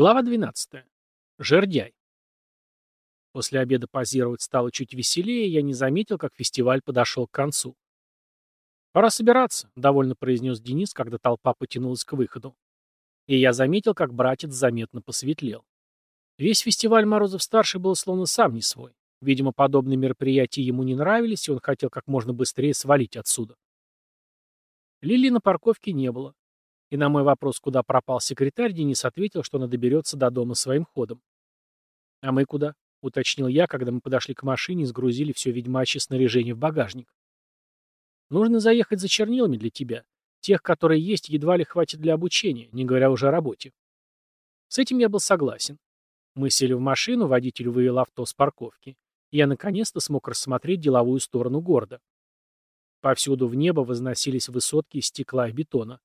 Глава 12. Жердяй. После обеда позировать стало чуть веселее, я не заметил, как фестиваль подошел к концу. «Пора собираться», — довольно произнес Денис, когда толпа потянулась к выходу. И я заметил, как братец заметно посветлел. Весь фестиваль Морозов-старший был словно сам не свой. Видимо, подобные мероприятия ему не нравились, и он хотел как можно быстрее свалить отсюда. Лили на парковке не было. И на мой вопрос, куда пропал секретарь, Денис ответил, что она доберется до дома своим ходом. «А мы куда?» — уточнил я, когда мы подошли к машине и сгрузили все ведьмачье снаряжение в багажник. «Нужно заехать за чернилами для тебя. Тех, которые есть, едва ли хватит для обучения, не говоря уже о работе». С этим я был согласен. Мы сели в машину, водитель вывел авто с парковки. И я наконец-то смог рассмотреть деловую сторону города. Повсюду в небо возносились высотки из стекла и бетона.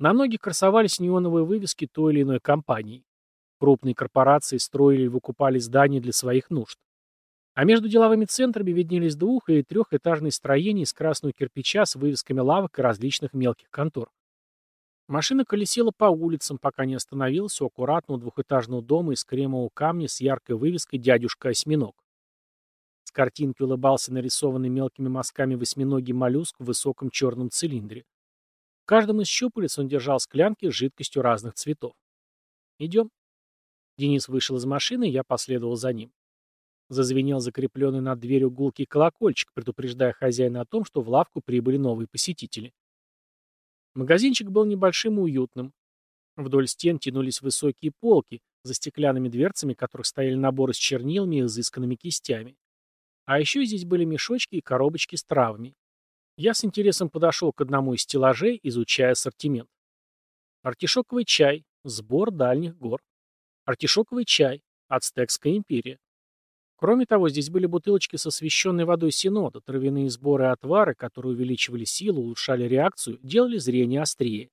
На многих красовались неоновые вывески той или иной компании. Крупные корпорации строили и выкупали здания для своих нужд. А между деловыми центрами виднелись двух- и трехэтажные строения из красного кирпича с вывесками лавок и различных мелких контор. Машина колесила по улицам, пока не остановилась у аккуратного двухэтажного дома из кремового камня с яркой вывеской «Дядюшка-осьминог». С картинки улыбался нарисованный мелкими мазками восьминогий моллюск в высоком черном цилиндре каждом из щупалец он держал склянки с жидкостью разных цветов. «Идем». Денис вышел из машины, я последовал за ним. Зазвенел закрепленный над дверью гулкий колокольчик, предупреждая хозяина о том, что в лавку прибыли новые посетители. Магазинчик был небольшим и уютным. Вдоль стен тянулись высокие полки, за стеклянными дверцами которых стояли наборы с чернилами и изысканными кистями. А еще здесь были мешочки и коробочки с травами. Я с интересом подошел к одному из стеллажей, изучая ассортимент. Артишоковый чай. Сбор дальних гор. Артишоковый чай. Ацтекская империя. Кроме того, здесь были бутылочки с освещенной водой синода, травяные сборы и отвары, которые увеличивали силу, улучшали реакцию, делали зрение острее.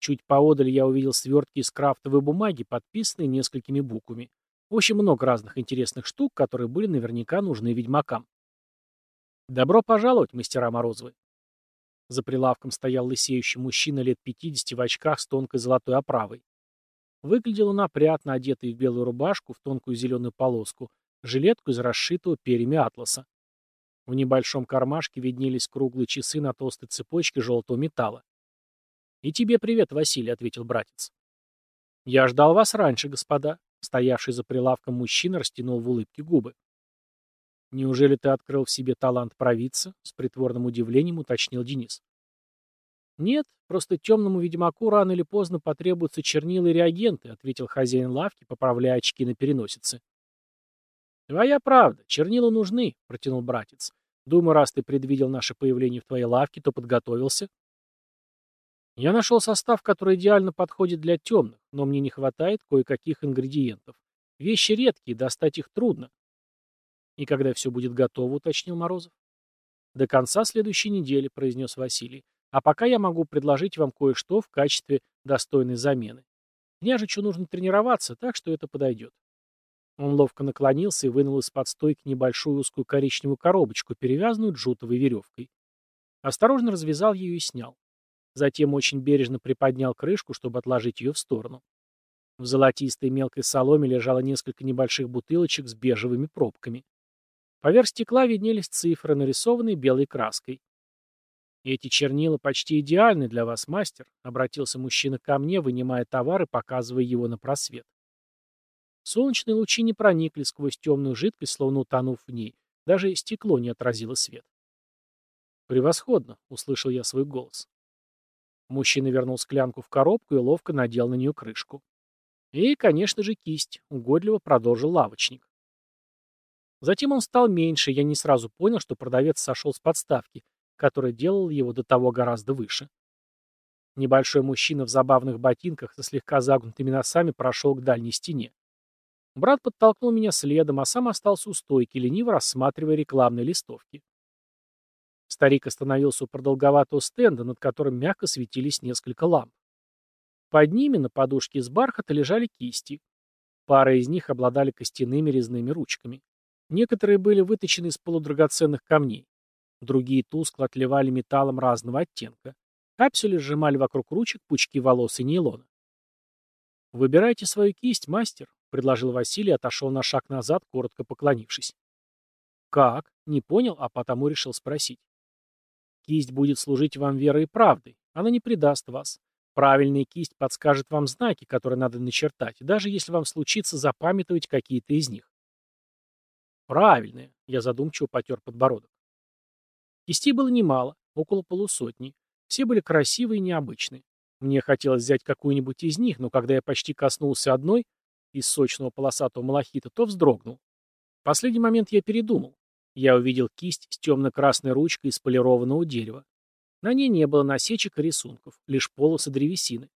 Чуть поодаль я увидел свертки из крафтовой бумаги, подписанные несколькими буквами. В общем, много разных интересных штук, которые были наверняка нужны ведьмакам. «Добро пожаловать, мастера Морозовы!» За прилавком стоял лысеющий мужчина лет 50 в очках с тонкой золотой оправой. Выглядел он опрятно, одетый в белую рубашку, в тонкую зеленую полоску, жилетку из расшитого перьями атласа. В небольшом кармашке виднелись круглые часы на толстой цепочке желтого металла. «И тебе привет, Василий», — ответил братец. «Я ждал вас раньше, господа», — стоявший за прилавком мужчина растянул в улыбке губы. «Неужели ты открыл в себе талант провидца?» — с притворным удивлением уточнил Денис. «Нет, просто темному ведьмаку рано или поздно потребуются чернила и реагенты», — ответил хозяин лавки, поправляя очки на переносице. «Твоя правда, чернила нужны», — протянул братец. «Думаю, раз ты предвидел наше появление в твоей лавке, то подготовился». «Я нашел состав, который идеально подходит для темных, но мне не хватает кое-каких ингредиентов. Вещи редкие, достать их трудно. «И когда все будет готово», — уточнил Морозов. «До конца следующей недели», — произнес Василий. «А пока я могу предложить вам кое-что в качестве достойной замены. Княжичу нужно тренироваться, так что это подойдет». Он ловко наклонился и вынул из-под стойки небольшую узкую коричневую коробочку, перевязанную джутовой веревкой. Осторожно развязал ее и снял. Затем очень бережно приподнял крышку, чтобы отложить ее в сторону. В золотистой мелкой соломе лежало несколько небольших бутылочек с бежевыми пробками. Поверх стекла виднелись цифры, нарисованные белой краской. «Эти чернила почти идеальны для вас, мастер», — обратился мужчина ко мне, вынимая товар и показывая его на просвет. Солнечные лучи не проникли сквозь темную жидкость, словно утонув в ней. Даже стекло не отразило свет. «Превосходно!» — услышал я свой голос. Мужчина вернул склянку в коробку и ловко надел на нее крышку. И, конечно же, кисть, угодливо продолжил лавочник. Затем он стал меньше, я не сразу понял, что продавец сошел с подставки, которая делала его до того гораздо выше. Небольшой мужчина в забавных ботинках со слегка загнутыми носами прошел к дальней стене. Брат подтолкнул меня следом, а сам остался у стойки, лениво рассматривая рекламные листовки. Старик остановился у продолговатого стенда, над которым мягко светились несколько ламп. Под ними на подушке из бархата лежали кисти. Пара из них обладали костяными резными ручками. Некоторые были выточены из полудрагоценных камней. Другие тускло отливали металлом разного оттенка. Капсюли сжимали вокруг ручек пучки волос и нейлона. «Выбирайте свою кисть, мастер», — предложил Василий и отошел на шаг назад, коротко поклонившись. «Как?» — не понял, а потому решил спросить. «Кисть будет служить вам верой и правдой. Она не предаст вас. Правильная кисть подскажет вам знаки, которые надо начертать, даже если вам случится запамятовать какие-то из них». «Правильная», — я задумчиво потер подбородок. Кистей было немало, около полусотни. Все были красивые и необычные. Мне хотелось взять какую-нибудь из них, но когда я почти коснулся одной, из сочного полосатого малахита, то вздрогнул. В последний момент я передумал. Я увидел кисть с темно-красной ручкой из полированного дерева. На ней не было насечек и рисунков, лишь полосы древесины.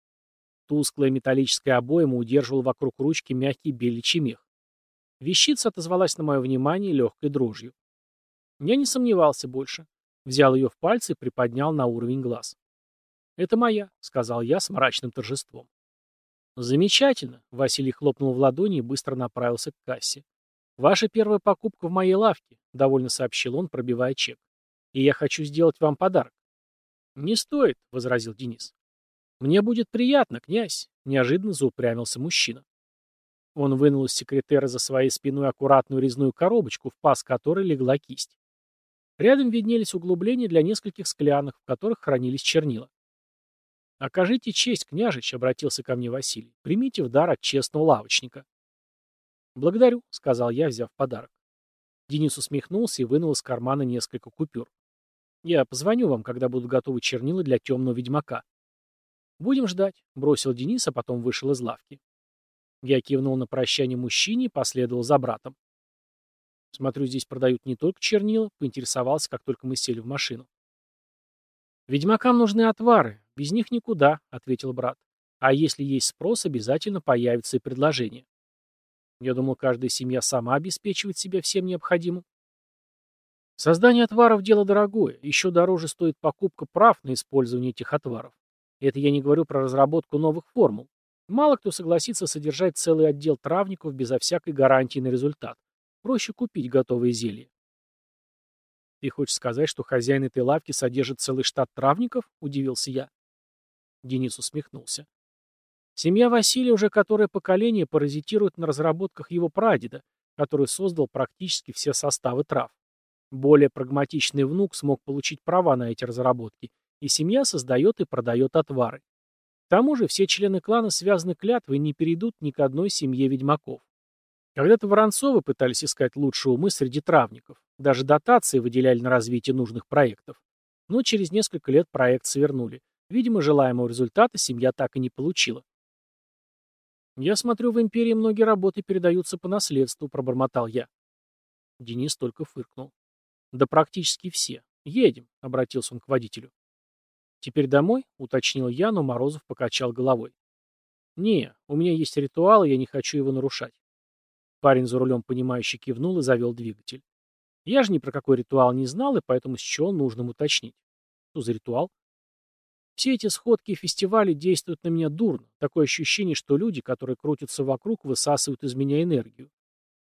Тусклая металлическая обойма удерживала вокруг ручки мягкий беличий мех. Вещица отозвалась на мое внимание легкой дрожью. Я не сомневался больше. Взял ее в пальцы и приподнял на уровень глаз. «Это моя», — сказал я с мрачным торжеством. «Замечательно», — Василий хлопнул в ладони и быстро направился к кассе. «Ваша первая покупка в моей лавке», — довольно сообщил он, пробивая чек. «И я хочу сделать вам подарок». «Не стоит», — возразил Денис. «Мне будет приятно, князь», — неожиданно заупрямился мужчина. Он вынул из секретера за своей спиной аккуратную резную коробочку, в паз которой легла кисть. Рядом виднелись углубления для нескольких склянок, в которых хранились чернила. «Окажите честь, княжич», — обратился ко мне Василий. «Примите в дар от честного лавочника». «Благодарю», — сказал я, взяв подарок. Денис усмехнулся и вынул из кармана несколько купюр. «Я позвоню вам, когда будут готовы чернила для темного ведьмака». «Будем ждать», — бросил Денис, а потом вышел из лавки. Я кивнул на прощание мужчине и последовал за братом. Смотрю, здесь продают не только чернила, поинтересовался, как только мы сели в машину. «Ведьмакам нужны отвары, без них никуда», — ответил брат. «А если есть спрос, обязательно появится и предложение». Я думал, каждая семья сама обеспечивает себя всем необходимым. Создание отваров – дело дорогое. Еще дороже стоит покупка прав на использование этих отваров. Это я не говорю про разработку новых формул. Мало кто согласится содержать целый отдел травников безо всякой гарантии на результат. Проще купить готовые зелья. «Ты хочешь сказать, что хозяин этой лавки содержит целый штат травников?» – удивился я. Денис усмехнулся. Семья Василия уже которое поколение паразитирует на разработках его прадеда, который создал практически все составы трав. Более прагматичный внук смог получить права на эти разработки, и семья создает и продает отвары. К тому же все члены клана связаны клятвой и не перейдут ни к одной семье ведьмаков. Когда-то Воронцовы пытались искать лучшие умы среди травников. Даже дотации выделяли на развитие нужных проектов. Но через несколько лет проект свернули. Видимо, желаемого результата семья так и не получила. «Я смотрю, в империи многие работы передаются по наследству», — пробормотал я. Денис только фыркнул. «Да практически все. Едем», — обратился он к водителю. «Теперь домой?» — уточнил я, но Морозов покачал головой. «Не, у меня есть ритуал, и я не хочу его нарушать. Парень за рулем, понимающе кивнул и завел двигатель. Я же ни про какой ритуал не знал, и поэтому счел нужным уточнить. Что за ритуал? Все эти сходки и фестивали действуют на меня дурно. Такое ощущение, что люди, которые крутятся вокруг, высасывают из меня энергию.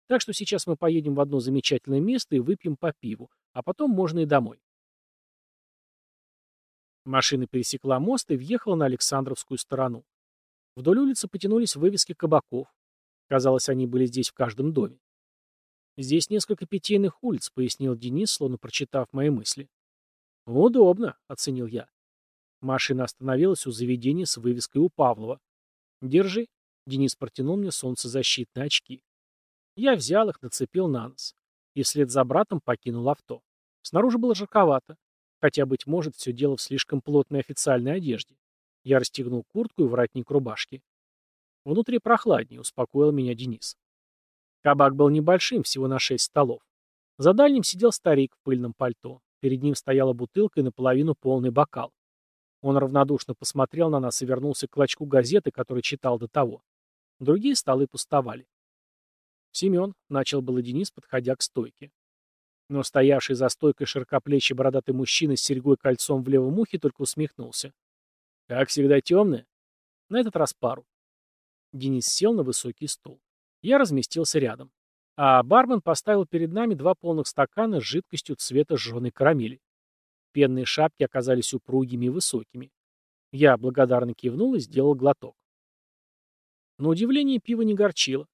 Так что сейчас мы поедем в одно замечательное место и выпьем по пиву, а потом можно и домой. Машина пересекла мост и въехала на Александровскую сторону. Вдоль улицы потянулись вывески кабаков. Казалось, они были здесь в каждом доме. «Здесь несколько питейных улиц», — пояснил Денис, словно прочитав мои мысли. «Удобно», — оценил я. Машина остановилась у заведения с вывеской у Павлова. «Держи», — Денис протянул мне солнцезащитные очки. Я взял их, нацепил на нос. И вслед за братом покинул авто. Снаружи было жарковато. Хотя, быть может, все дело в слишком плотной официальной одежде. Я расстегнул куртку и воротник рубашки. Внутри прохладнее, успокоил меня Денис. Кабак был небольшим, всего на шесть столов. За дальним сидел старик в пыльном пальто. Перед ним стояла бутылка и наполовину полный бокал. Он равнодушно посмотрел на нас и вернулся к клочку газеты, который читал до того. Другие столы пустовали. «Семен», — начал было Денис, подходя к стойке. Но стоявший за стойкой широкоплечий бородатый мужчина с серьгой кольцом в левом ухе только усмехнулся. «Как всегда темное?» На этот раз пару. Денис сел на высокий стул. Я разместился рядом. А бармен поставил перед нами два полных стакана с жидкостью цвета жженой карамели. Пенные шапки оказались упругими и высокими. Я благодарно кивнул и сделал глоток. На удивление пиво не горчило.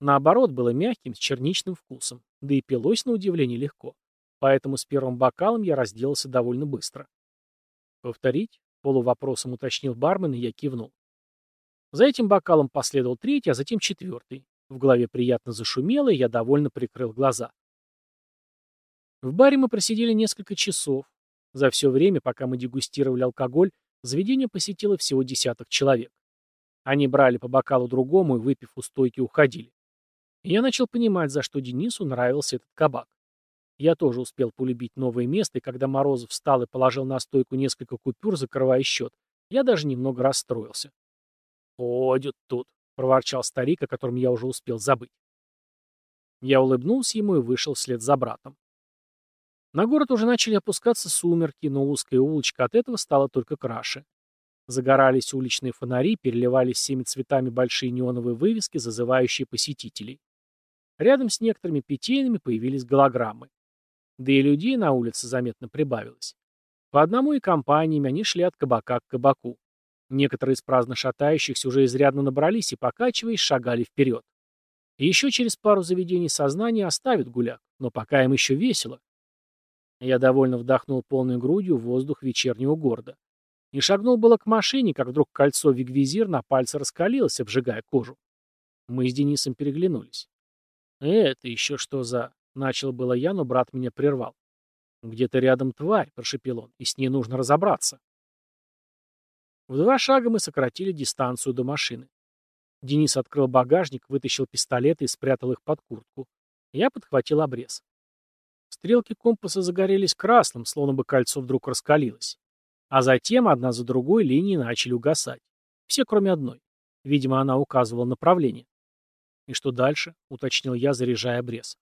Наоборот, было мягким, с черничным вкусом. Да и пилось на удивление легко. Поэтому с первым бокалом я разделался довольно быстро. «Повторить?» — полувопросом уточнил бармен, и я кивнул. За этим бокалом последовал третий, а затем четвертый. В голове приятно зашумело, и я довольно прикрыл глаза. В баре мы просидели несколько часов. За все время, пока мы дегустировали алкоголь, заведение посетило всего десяток человек. Они брали по бокалу другому и, выпив у стойки, уходили. Я начал понимать, за что Денису нравился этот кабак. Я тоже успел полюбить новое место, и когда Морозов встал и положил на стойку несколько купюр, закрывая счет, я даже немного расстроился. «Ходят тут», — проворчал старик, о котором я уже успел забыть. Я улыбнулся ему и вышел вслед за братом. На город уже начали опускаться сумерки, но узкая улочка от этого стала только краше. Загорались уличные фонари, переливались всеми цветами большие неоновые вывески, зазывающие посетителей. Рядом с некоторыми питейными появились голограммы. Да и людей на улице заметно прибавилось. По одному и компаниями они шли от кабака к кабаку. Некоторые из праздно шатающихся уже изрядно набрались и, покачиваясь, шагали вперед. И еще через пару заведений сознания оставят гуляк, но пока им еще весело. Я довольно вдохнул полной грудью воздух вечернего города. И шагнул было к машине, как вдруг кольцо вигвизир на пальце раскалилось, обжигая кожу. Мы с Денисом переглянулись. «Это еще что за...» — начал было я, но брат меня прервал. «Где-то рядом тварь», — прошепел он, — «и с ней нужно разобраться». В два шага мы сократили дистанцию до машины. Денис открыл багажник, вытащил пистолеты и спрятал их под куртку. Я подхватил обрез. Стрелки компаса загорелись красным, словно бы кольцо вдруг раскалилось. А затем одна за другой линии начали угасать. Все, кроме одной. Видимо, она указывала направление. «И что дальше?» — уточнил я, заряжая обрез.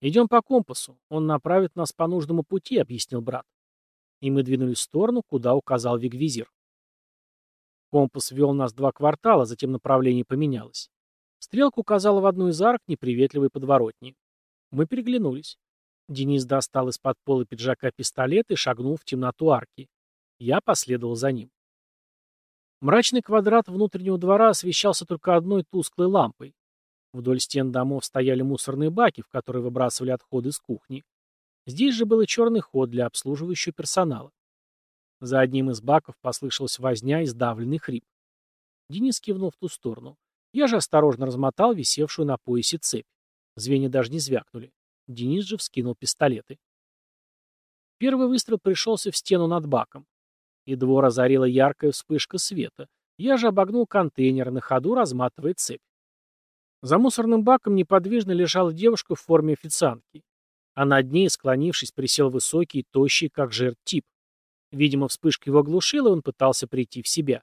«Идем по компасу. Он направит нас по нужному пути», — объяснил брат. И мы двинулись в сторону, куда указал вигвизир. Компас вел нас два квартала, затем направление поменялось. Стрелка указала в одну из арок неприветливой подворотни. Мы переглянулись. Денис достал из-под пола пиджака пистолет и шагнул в темноту арки. Я последовал за ним. Мрачный квадрат внутреннего двора освещался только одной тусклой лампой. Вдоль стен домов стояли мусорные баки, в которые выбрасывали отходы с кухни. Здесь же был и черный ход для обслуживающего персонала. За одним из баков послышалась возня и сдавленный хрип. Денис кивнул в ту сторону. Я же осторожно размотал висевшую на поясе цепь. Звенья даже не звякнули. Денис же вскинул пистолеты. Первый выстрел пришелся в стену над баком. И двор озарила яркая вспышка света. Я же обогнул контейнер, на ходу разматывая цепь. За мусорным баком неподвижно лежала девушка в форме официантки. А над ней, склонившись, присел высокий, тощий, как жертв тип. Видимо, вспышка его оглушила, и он пытался прийти в себя.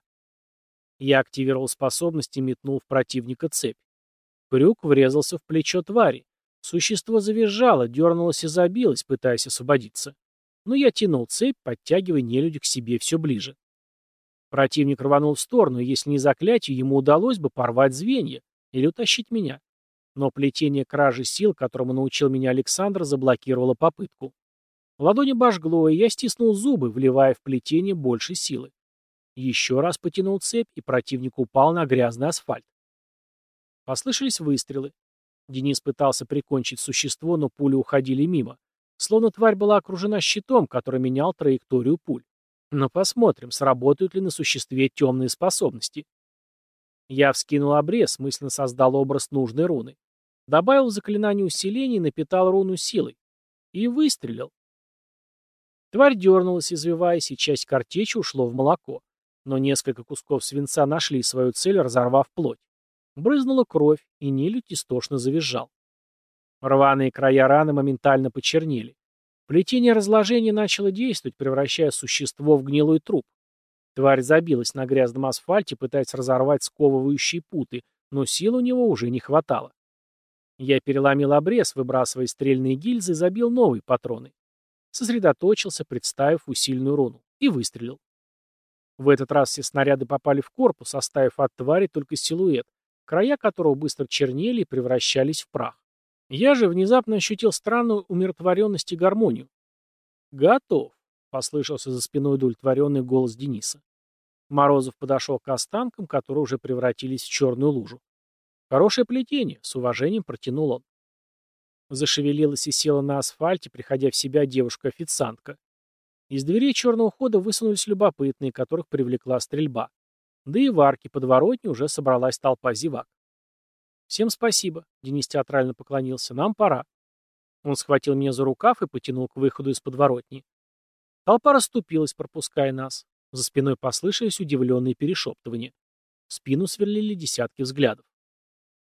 Я активировал способность и метнул в противника цепь. Крюк врезался в плечо твари. Существо завизжало, дернулось и забилось, пытаясь освободиться. Но я тянул цепь, подтягивая нелюдя к себе все ближе. Противник рванул в сторону, если не заклятие, ему удалось бы порвать звенья или утащить меня. Но плетение кражи сил, которому научил меня Александр, заблокировало попытку. Ладони божгло, и я стиснул зубы, вливая в плетение больше силы. Еще раз потянул цепь, и противник упал на грязный асфальт. Послышались выстрелы. Денис пытался прикончить существо, но пули уходили мимо. Словно тварь была окружена щитом, который менял траекторию пуль. Но посмотрим, сработают ли на существе темные способности. Я вскинул обрез, мысленно создал образ нужной руны. Добавил заклинание усиления и напитал руну силой. И выстрелил. Тварь дернулась, извиваясь, и часть картечи ушло в молоко. Но несколько кусков свинца нашли свою цель, разорвав плоть. Брызнула кровь, и нелюдь истошно завизжал. Рваные края раны моментально почернели. Плетение разложения начало действовать, превращая существо в гнилой труп. Тварь забилась на грязном асфальте, пытаясь разорвать сковывающие путы, но сил у него уже не хватало. Я переломил обрез, выбрасывая стрельные гильзы, забил новые патроны. Сосредоточился, представив усиленную руну, и выстрелил. В этот раз все снаряды попали в корпус, оставив от твари только силуэт, края которого быстро чернели и превращались в прах. Я же внезапно ощутил странную умиротворенность и гармонию. «Готов», — послышался за спиной удовлетворенный голос Дениса. Морозов подошел к останкам, которые уже превратились в черную лужу. «Хорошее плетение», — с уважением протянул он. Зашевелилась и села на асфальте, приходя в себя девушка-официантка. Из дверей черного хода высунулись любопытные, которых привлекла стрельба. Да и в арке подворотни уже собралась толпа зевак. «Всем спасибо», — Денис театрально поклонился, — «нам пора». Он схватил меня за рукав и потянул к выходу из подворотни. Толпа расступилась, пропуская нас. За спиной послышались удивленные перешептывания. В спину сверлили десятки взглядов.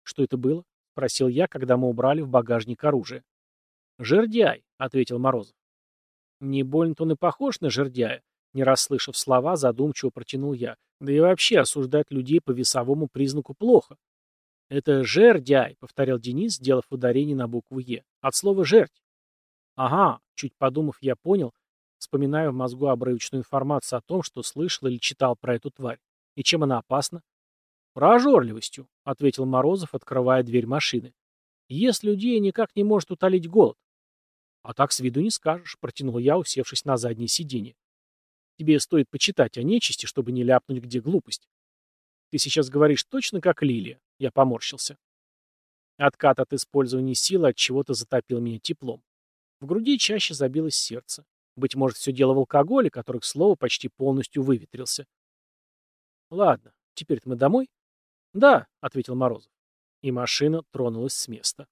«Что это было?» — спросил я, когда мы убрали в багажник оружие. «Жердяй», — ответил Морозов. «Не больно-то он и похож на жердяя», — не расслышав слова, задумчиво протянул я. «Да и вообще осуждать людей по весовому признаку плохо». «Это жердяй», — повторял Денис, сделав ударение на букву «Е». «От слова «жерть». «Ага», — чуть подумав, я понял, вспоминая в мозгу обрывочную информацию о том, что слышал или читал про эту тварь. И чем она опасна? «Прожорливостью», — ответил Морозов, открывая дверь машины. «Ест людей никак не может утолить голод». «А так с виду не скажешь», — протянул я, усевшись на заднее сиденье. «Тебе стоит почитать о нечисти, чтобы не ляпнуть, где глупость». «Ты сейчас говоришь точно как Лилия», — я поморщился. Откат от использования силы от чего-то затопил меня теплом. В груди чаще забилось сердце. Быть может, все дело в алкоголе, который, к слову, почти полностью выветрился. «Ладно, теперь-то мы домой?» «Да», — ответил Морозов. И машина тронулась с места.